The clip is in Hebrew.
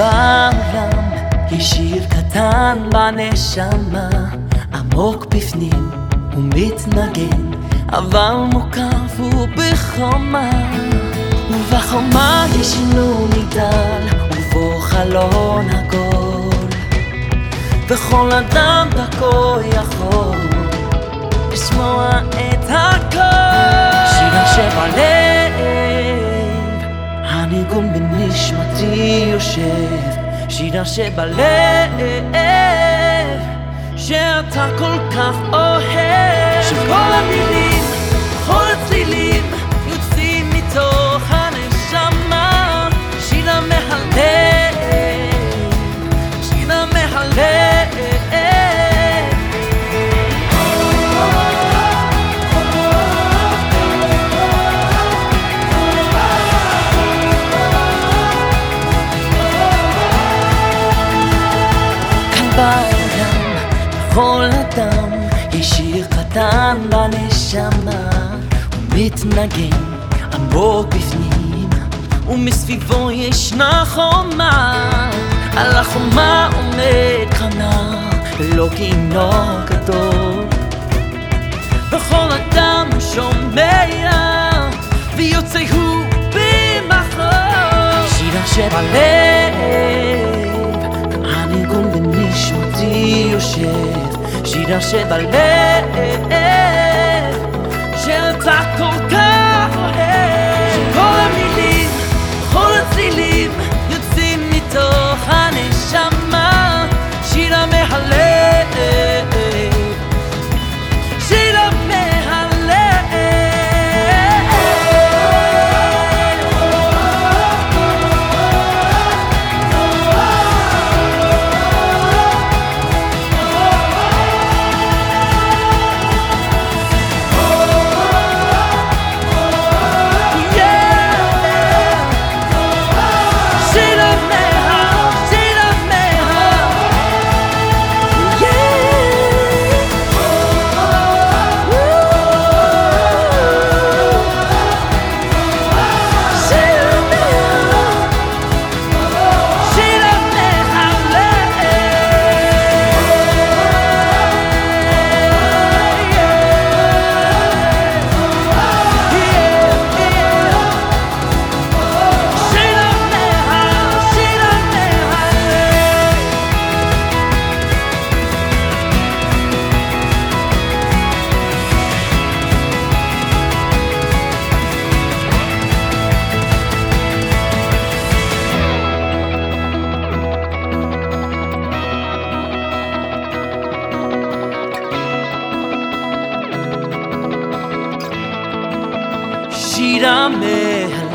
בעולם יש שיר קטן בנשמה עמוק בפנים הוא מתנגן אבל מוקף הוא בחומה ובחומה יש שינוי מגדל ובו חלון עגול. וכל אדם דרכו יכול בנשמתי יושב שירה שבלב שאתה כל כך אוהב בעולם, לכל אדם יש שיר קטן בנשמה. הוא מתנגן עמוק בפנים ומסביבו ישנה חומה. על החומה עומד כנר ולא גינו גדול וכל אדם שומע ויוצא הוא במחור שירה שבלב יושב שירה שבלב שירה מהלב